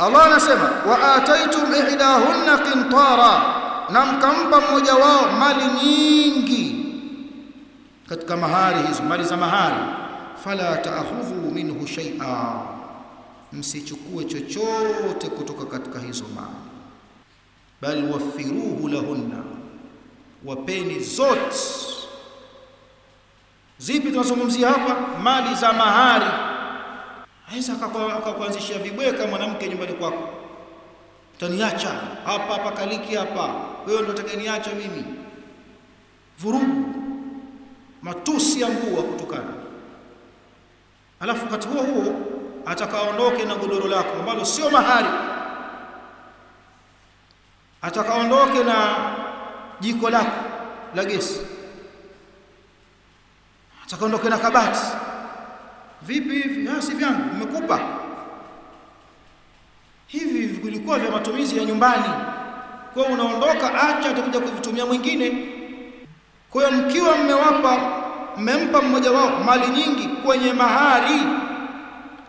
Allah anasema wa ataitum ihdahunna qintara. Na mkampa mmoja wao mali nyingi. Katika mahari hizo mali za mahari. Fala taakhudhu minhu shay'a. Msichukue chochote kutoka katika hizo mali. Bal wafiruhu lahunna. Wapeni zote. Zipi tunazungumzia hapa? Mali za mahari aweza akakuanzishia vibweka mwanamke nyumbani kwako. Utaniacha. Hapa hapa kaliki hapa. Wewe ndio utakayeniacha mimi. Vurugu. Matusi ya nguo kutukana. Alafu wakati huo huo atakaondoke na godoro lako ambalo sio mahari atakaondoke na jiko lako la gesi. Atakaondoke na kabati vipi hivi? Ah si vyangu nimekupa. Hivi vilikuwa vya matumizi ya nyumbani. Kwa unaondoka acha utakuja kuvitumia mwingine. Kwa hiyo mkiwa mmewapa mmempa mmoja wao mali nyingi kwenye mahari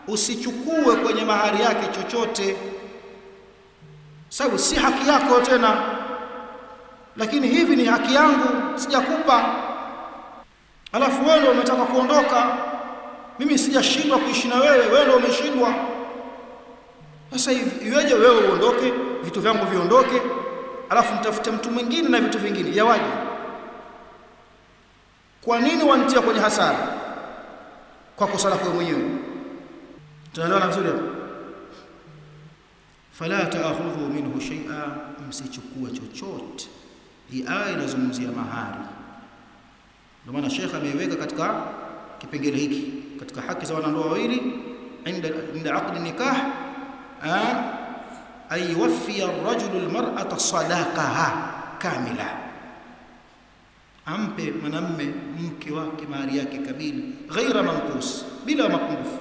usichukue kwenye mahari yake chochote. Sababu si haki yako tena. Lakini hivi ni haki yangu sijakupa. Alafu wewe umetaka kuondoka mimi sijashindwa kuishi na wewe wewe ndio umeshindwa. Sasa hivi iweje wewe uondoke vitu vyangu viondoke alafu mtafute mtu mwingine na vitu vingine yawaje? Kwa nini wanitia kwenye hasara? Kwa kosa lako mwenyewe. Tunaelewana vizuri hapo? Fala taakhudhu minhu shay'a msichukue chochote. Hii aya inazungumzia mahari. Ndio maana shekha ameiweka katika kipengele hiki katika haki za wanandoa wawili inda inda aqd nikah ay yuwaffi ar-rajulu al-mar'ata sadaqaha kamila ampe mwanamme mke wake mahari yake kamili ghaira manqus bila mapungufu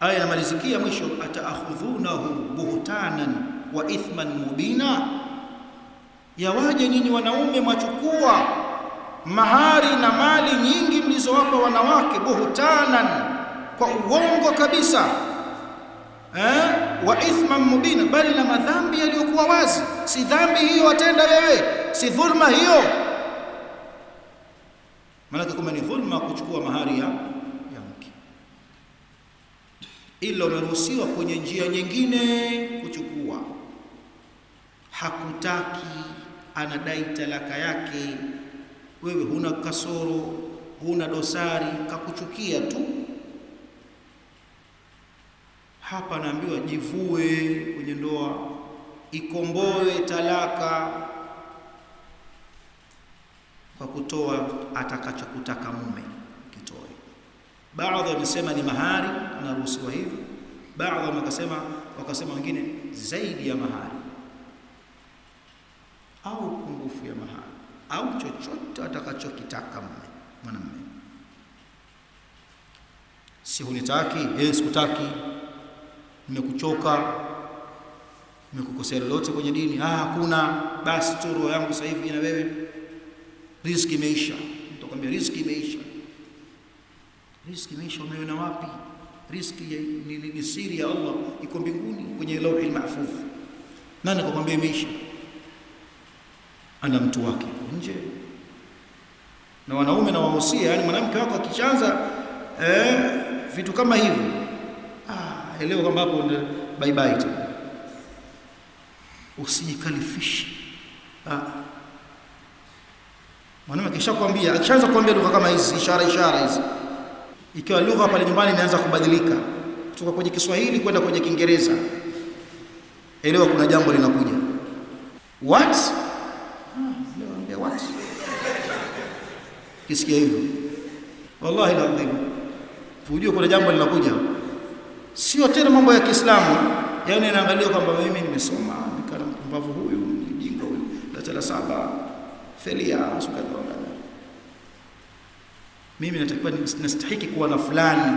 aya inamalizikia mwisho ataakhudhunahu buhtanan wa ithman mubina yawaje nyinyi wanaume mwachukua mahari na mali nyingi mlizowapa wanawake buhtanan kwa uongo kabisa eh? Wa ithman mubina bali na madhambi yaliyokuwa wazi. Si dhambi hiyo watenda wewe si dhulma hiyo. Maanake kama ni dhulma kuchukua mahari ya ya mke. Ila umeruhusiwa kwenye njia nyingine kuchukua. Hakutaki anadai talaka yake wewe huna kasoro huna dosari kakuchukia tu. Hapa naambiwa jivue kwenye ndoa ikomboe talaka kwa kutoa atakachokutaka mume kitoe baadhi wamesema ni mahari anaruhusiwa hivyo. Baadhi wakasema wakasema wengine zaidi ya mahari au pungufu ya mahari au chochote atakachokitaka mume mwanamume. Si hunitaki eh sikutaki nimekuchoka nimekukosea lolote kwenye dini. Ah hakuna. Basi tu roho yangu sasa hivi na wewe. Riziki imeisha. Nitakwambia riziki imeisha. Riziki imeisha umeona wapi? Riziki ni, ni, ni siri ya Allah iko mbinguni kwenye lauhi mahfudh. nani akakwambia imeisha? Ana mtu wake nje. Na wanaume na wahusia yani mwanamke wako akichanza eh, vitu kama hivi ah elewa kwamba hapo bye bye usijikalifishe ah. Mwanamke akishakwambia akishaanza kuambia lugha kama hizi ishara ishara hizi ikiwa lugha pale nyumbani inaanza kubadilika kutoka kwenye Kiswahili kwenda kwenye Kiingereza elewa kuna jambo linakuja. What ah, what kisikia hivyo. Wallahi lazim ujue kuna jambo linakuja. Sio tena mambo ya Kiislamu. Yani naangalia kwamba mimi nimesoma nikana mpumbavu huyu mjinga huyu darasa la saba felia sukadonga mimi natakiwa nastahiki kuwa na fulani.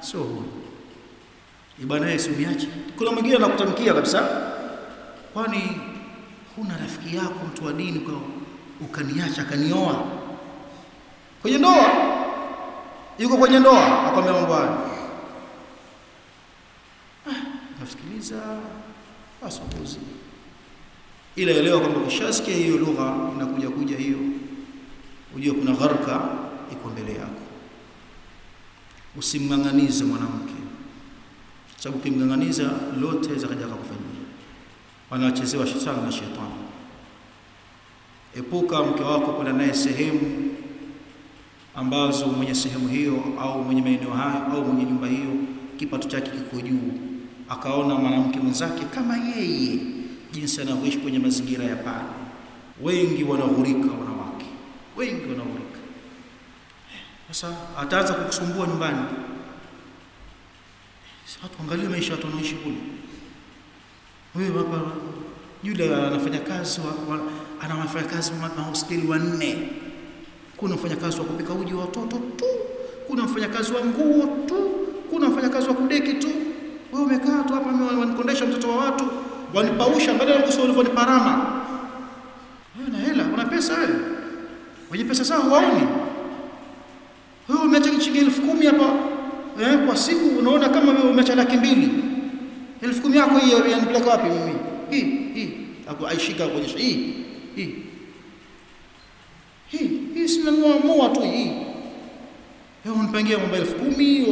Sio huyu Yesu usiache kuna mwingine anakutamkia kabisa. Kwani huna rafiki yako mtu wa dini kwa ukaniacha akanioa kwenye ndoa yuko kwenye ndoa akwambia mambo haya ah nafikiri sikiliza basi ila elewa kwamba ukishasikia hiyo lugha inakuja kuja hiyo. Ujue kuna gharka iko mbele yako. Usimng'ang'anize mwanamke. Sababu ukimng'ang'aniza lote zakaja kufanyia wanachezewa shetani na shetani. Epuka mke wako kwenda naye sehemu ambazo mwenye sehemu hiyo au mwenye maeneo hayo au mwenye nyumba hiyo kipato chake kiko juu. Akaona mwanamke mwenzake kama yeye jinsi anavyoishi kwenye mazingira ya pale. Wengi wanahurika, wanawake wengi wanaghurika sasa ataanza kukusumbua nyumbani. Sasa tuangalie maisha watu wanaoishi kule. Wewe hapa yule anafanya kazi wa, wa, ana wafanyakazi mahosteli wanne kuna mfanyakazi wa kupika uji wa watoto tu. Kuna mfanyakazi wa nguo tu. Kuna mfanyakazi wa kudeki tu. Wewe umekaa tu hapa wanikondesha mtoto wa watu. Wanipausha angalia uso ulivyoniparama wewe na hela? Una pesa wewe? Wenye pesa sawa huwaoni? wewe umeacha shilingi elfu kumi hapa eh, kwa siku unaona kama wewe umeacha laki mbili. Elfu kumi yako hiyo yanipeleka wapi mimi? Hii hii. Ako aishika kuonyesha hii hii hii hii sinanua mua tu hii. Wewe unipangia mambo elfu kumi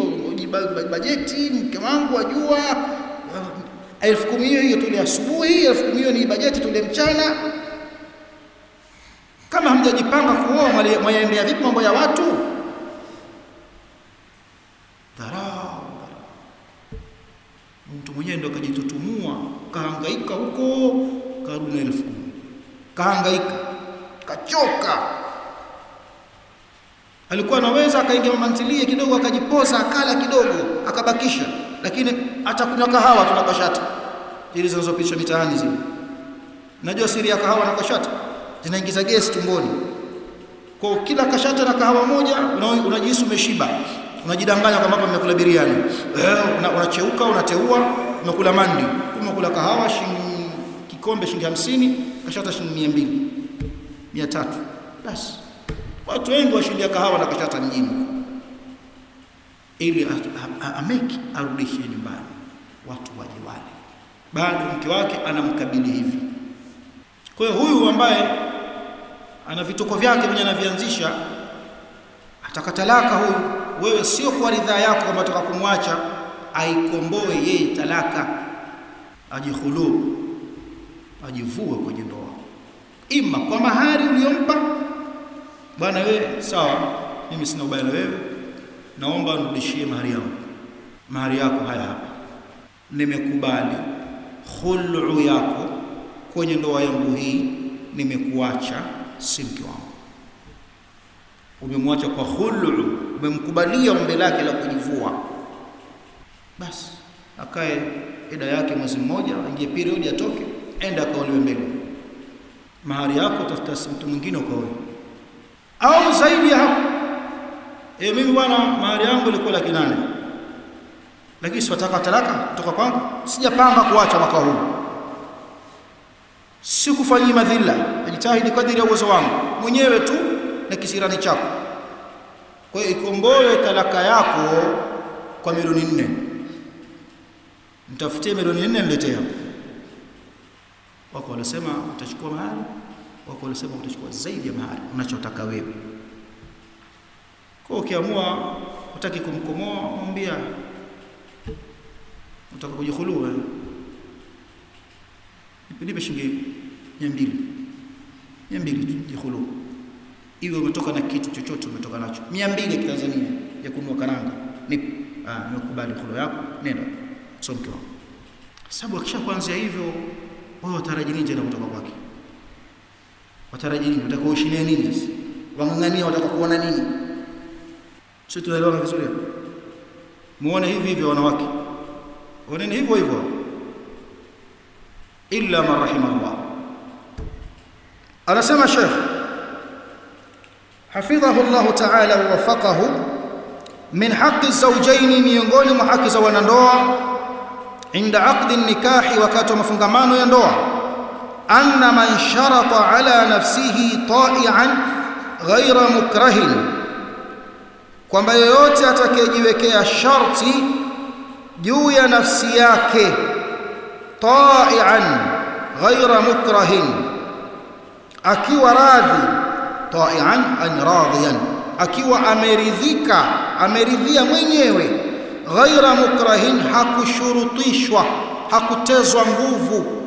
bajeti mke wangu ajua. Elfu kumi hiyo hiyo tule asubuhi elfu kumi hiyo ni bajeti tule mchana. Kama hamjajipanga kuoa mwayaendea vipi mambo ya watu? Dharau mtu mwenyewe ndo akajitutumua kahangaika huko karudi na elfu kumi. Kahangaika kachoka alikuwa anaweza akaingia mamantilie kidogo akajipoza akala kidogo akabakisha. Lakini atakunywa kahawa tunakashata kashata zinazopisha mitaani zile. Najua siri ya kahawa na kashata zinaingiza gesi tumboni. Kwa kila kashata na kahawa moja unajihisi umeshiba. Unajidanganya kwamba hapa mmekula biriani. Eh unacheuka una unateua umekula mandi. Umekula kahawa shilingi kikombe shilingi hamsini kashata shilingi 200 300 basi watu wengi washindia kahawa na kashata mjini ili ameki arudishe nyumbani. Watu waje wale bado mke wake anamkabili hivi. Kwa hiyo huyu ambaye ana vituko vyake mwenye anavianzisha atakatalaka huyu. Wewe sio kwa ridhaa yako kama ataka kumwacha aikomboe yeye talaka. Ajihulu ajivue kwenye ndoa. Ima kwa mahari uliyompa bwana wewe sawa. Mimi sina ubaya na wewe. Naomba nirudishie mahari yangu. Mahari yako haya hapa. Nimekubali. Khulu yako kwenye ndoa yangu hii nimekuacha si mke wangu. Umemwacha kwa khulu. Umemkubalia ombi lake la kujivua. Basi akae eda yake mwezi mmoja aingie period atoke enda akaolewe mbele. Mahari yako tafuta mtu mwingine ukaoe au zaidi ya hapo. E, mimi bwana mahari yangu ilikuwa laki nane. Lakini siwataka talaka kutoka kwangu? Sijapanga kuacha mwaka huu. Sikufanyii madhila. Najitahidi kadiri ya uwezo wangu. Mwenyewe tu na kisirani chako. Kwa hiyo ikomboe talaka yako kwa milioni nne. Mtafutie milioni nne hapo. Wako wanasema utachukua mahari wako wanasema utachukua zaidi ya mahari unachotaka wewe. Kwa ukiamua utaki kumkomoa mwambia utaka kujikhulua, nipe shilingi 200 200 tu jihulu iwe umetoka na kitu chochote umetoka nacho. 200 ya Tanzania ya kununua karanga. Nipe. Ah nimekubali khulu yako. Nenda. Sio mke wangu. Sababu akisha kuanzia hivyo wewe wataraji nini tena kutoka kwake wataraji nini? Wataka uishi nini sasa? Wangangania watakakuona nini? Sio tuelewana vizuri hapo? Muone hivi hivi wanawake. Wanene hivyo hivyo. Illa man rahima Allah. Anasema Sheikh hafidhahu Allah ta'ala wa min haqqi zawjaini miongoni mwa haki za wanandoa inda aqdi nikahi wakati wa mafungamano ya ndoa anna man sharata ala nafsihi ta'ian ghayra mukrahin. Kwamba yeyote atakayejiwekea sharti juu ya nafsi yake ta'ian ghaira mukrahin akiwa radhi ta'ian an radiyan akiwa ameridhika ameridhia mwenyewe ghaira mukrahin hakushurutishwa hakutezwa nguvu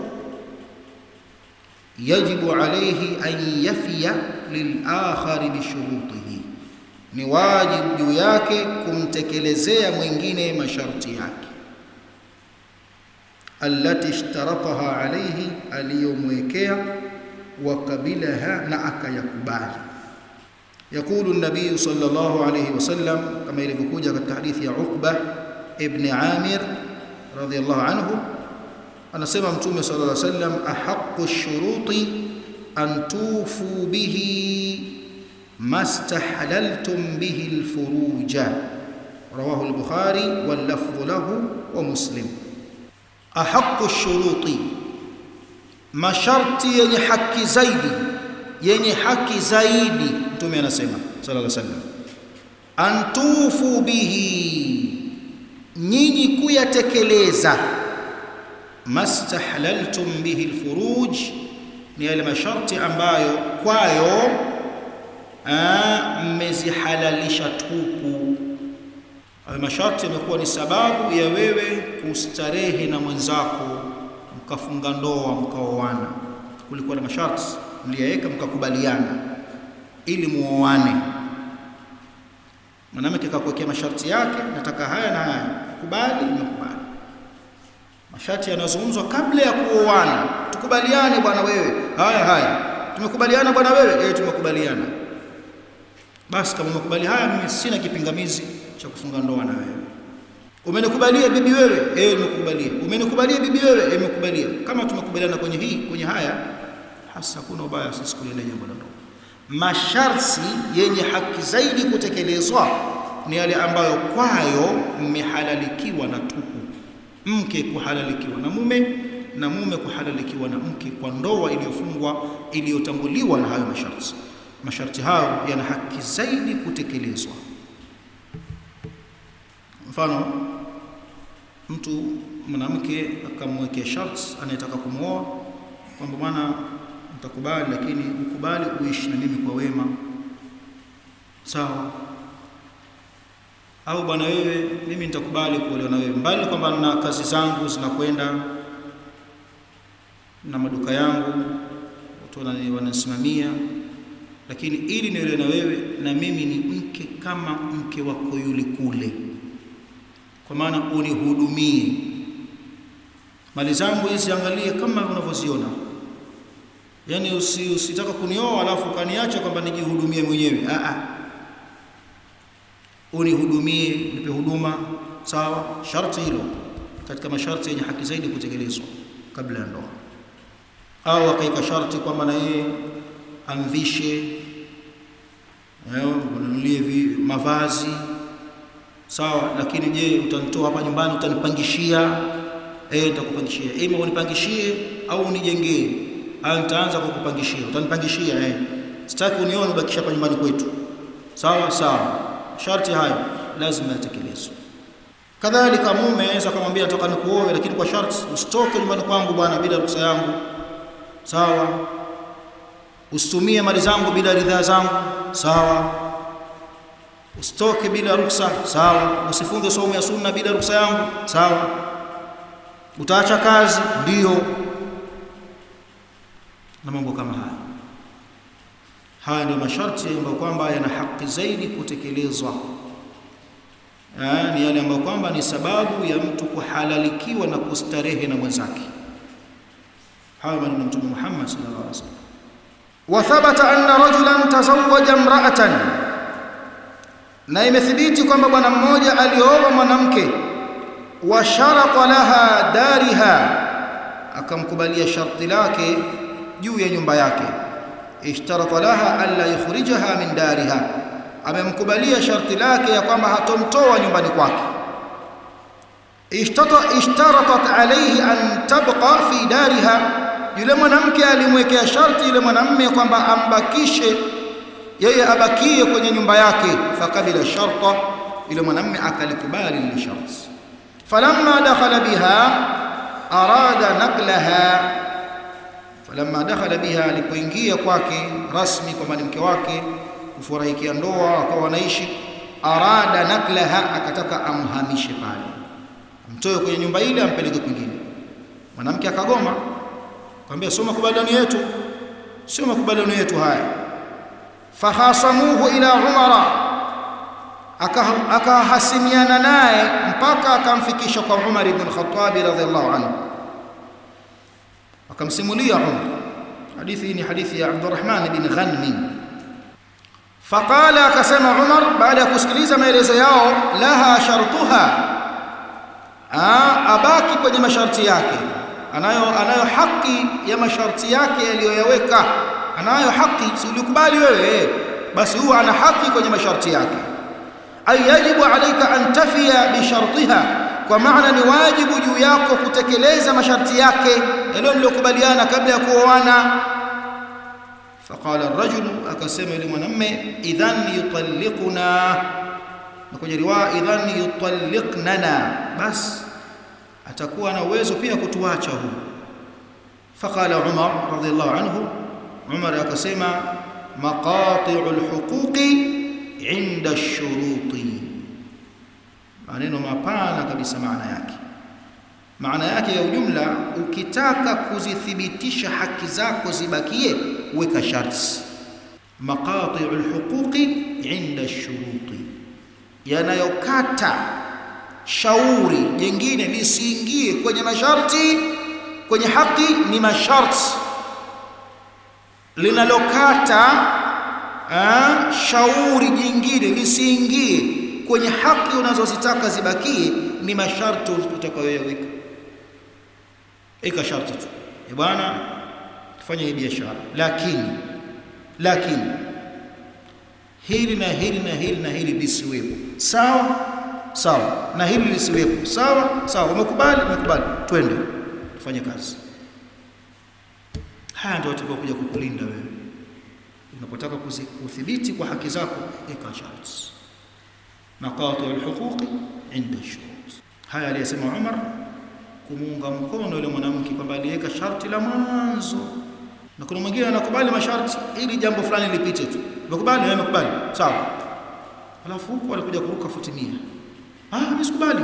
يجب عليه أن يفي للآخر بشروطه ni wajibu juu yake kumtekelezea mwingine masharti yake allati ishtarataha alayhi aliyomwekea wakabilaha na akayakubali yakulu nabiyu sallallahu alayhi wasallam kama ilivyokuja katika hadithi ya Uqba ibn Amir radhiyallahu anhu anasema mtume sallallahu alaihi wasallam ahaqqu shuruti an tufu bihi mastahlaltum bihi alfuruja rawahu al-bukhari wal lafdhu lahu wa muslim ahaqqu shuruti masharti yenye haki zaidi yenye haki zaidi mtume anasema sallallahu alaihi wasallam an tufu bihi nyinyi kuyatekeleza mastahlaltum bihi alfuruj ni yale masharti ambayo kwayo mmezihalalisha tupu. Hayo masharti yamekuwa ni sababu ya wewe kustarehe na mwenzako mkafunga ndoa mkaoana. Kulikuwa na masharti mliyaweka mkakubaliana ili muoane. Mwanamke akakuwekea masharti yake nataka haya na haya kubali masharti yanazungumzwa kabla ya kuoana. Tukubaliane bwana wewe. Haya haya. Tumekubaliana bwana wewe? Eh tumekubaliana. Basi kama umekubali haya mimi sina kipingamizi cha kufunga ndoa na wewe. Umenikubalia bibi wewe? Eh nimekubalia umenikubalia bibi wewe? Eh nimekubalia kama tumekubaliana kwenye hii kwenye haya hasa kuna ubaya sisi kuliendea jambo la ndoa. Masharti yenye haki zaidi kutekelezwa ni yale ambayo kwayo mmehalalikiwa na tupu mke kuhalalikiwa na mume na mume kuhalalikiwa na mke kwa ndoa iliyofungwa iliyotanguliwa na hayo masharti. Masharti hayo yana haki zaidi kutekelezwa. Mfano mtu mwanamke akamwekea sharti anayetaka kumwoa kwamba bwana mtakubali lakini ukubali uishi na mimi kwa wema. Sawa au bwana wewe mimi nitakubali kuolewa na wewe. Mbali kwamba na kazi zangu zinakwenda na maduka yangu watu wanasimamia lakini ili niolewe na wewe na mimi ni mke kama mke wako yule kule. Kwa maana unihudumie. Mali zangu hizi angalie kama unavyoziona. Yani usitaka usi, kunioa alafu kaniacha kwamba nijihudumie mwenyewe. A a unihudumie nipe huduma. Sawa sharti hilo katika masharti yenye haki zaidi kutekelezwa kabla ya ndoa. Au akaika sharti kwamba na yeye amvishe ununulie mavazi. Sawa lakini je utanitoa hapa nyumbani utanipangishia? Eh nitakupangishia. Ima unipangishie au unijengee? Au nitaanza kukupangishia utanipangishia eh. Sitaki unione ubakisha hapa nyumbani kwetu. Sawa sawa sharti hayo lazima yatekelezwe. Kadhalika mume anaweza kumwambia nataka nikuoe lakini kwa sharti usitoke nyumbani kwangu bwana bila ruhusa yangu. Sawa. Usitumie mali zangu bila ridhaa zangu. Sawa. Usitoke bila ruhusa. Sawa. Usifunge somo ya sunna bila ruhusa yangu. Sawa. Utaacha kazi? Ndio. Na mambo kama haya haya ndio masharti ambayo kwamba yana haki zaidi kutekelezwa. Ni yale ambayo kwamba ni sababu ya mtu kuhalalikiwa na kustarehe na mwenzake. Haya maneno mtume Muhammad sallallahu alaihi wasallam. Wa thabata anna rajulan tazawwaja imra'atan. Na imethibiti kwamba bwana mmoja alioa mwanamke wa sharata laha dariha akamkubalia sharti lake juu ya nyumba yake ishtarata laha alla yukhrijaha min dariha amemkubalia sharti lake ya kwamba hatomtoa nyumbani kwake ishtaratat alayhi an tabqa fi dariha yule mwanamke alimwekea sharti yule mwanamme kwamba ambakishe yeye abakie kwenye nyumba yake fakabila sharta yule mwanamme akalikubali lile sharti falamma dakhala biha arada naqlaha falamma dakhala biha alipoingia kwake rasmi kwa mwanamke wake kufurahikia ndoa akawa wanaishi arada naklaha akataka amhamishe pale. Amtoe kwenye nyumba ile ampeleke kwingine. Mwanamke akagoma akamwambia sio makubaliano yetu sio makubaliano yetu haya. Fahasamuhu ila umara akahasimiana naye mpaka akamfikisha kwa Umar ibn Khattab radhiallahu anhu akamsimulia Umar. Hadithi hii ni hadithi ya Abdurrahman bin Ghanmi. Faqala akasema Umar baada ya kusikiliza maelezo yao laha shartuha abaki kwenye masharti yake. Anayo anayo haki ya masharti yake aliyoyaweka. Anayo haki si ulikubali wewe basi huwa ana haki kwenye masharti yake. Ay yajibu alayka an tafiya bi shartiha kwa maana ni wajibu juu yako kutekeleza masharti yake yale mliokubaliana kabla ya kuoana faqala ar-rajulu akasema yule mwanamume idhan yutalliquna na kwenye riwaya idhan yutalliqnana bas atakuwa na uwezo pia kutuacha huyu faqala Umar radhiyallahu anhu Umar akasema maqati'ul huquqi 'inda ash-shuruti maneno mapana kabisa maana yake. Maana yake ya ujumla ukitaka kuzithibitisha haki zako zibakie weka sharti. Maqati'ul huquqi 'inda ash-shuruti yanayokata shauri jingine lisiingie kwenye masharti kwenye haki ni masharti. Linalokata shauri jingine lisiingie kwenye haki unazozitaka zibakie ni masharti utakayoyaweka. Ika sharti tu. E bwana tufanye hii biashara. Lakini lakini hili na hili na hili na hili lisiwepo. Sawa? Sawa. Na hili lisiwepo. Sawa? Sawa. Umekubali? Umekubali. Twende. Tufanye kazi. Haya ndio tutakayokuja kukulinda wewe. Unapotaka kudhibiti kwa haki zako eka sharti maqati alhuquqi inda shurut haya aliyesema Umar kumuunga mkono yule mwanamke kwamba aliweka sharti la mwanzo. Na kuna mwingine anakubali masharti ili jambo fulani lipite tu. Umekubali? Wewe umekubali. Sawa. Alafu huko alikuja kuruka futimia ah mimi sikubali.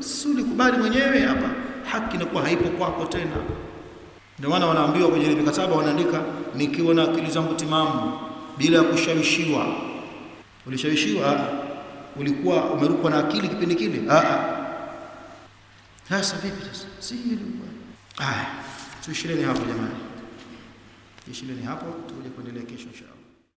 Si ulikubali mwenyewe hapa. Haki inakuwa haipo kwako tena. Ndio maana wanaambiwa kwenye ile mikataba wanaandika nikiwa na akili zangu timamu bila ya kushawishiwa. Ulishawishiwa ulikuwa umerukwa na akili kipindi kile? Ah ah. Sasa vipi sasa? Si hilo bwana haya tuishileni hapo jamani. Tuishieni hapo tuje kuendelea kesho inshallah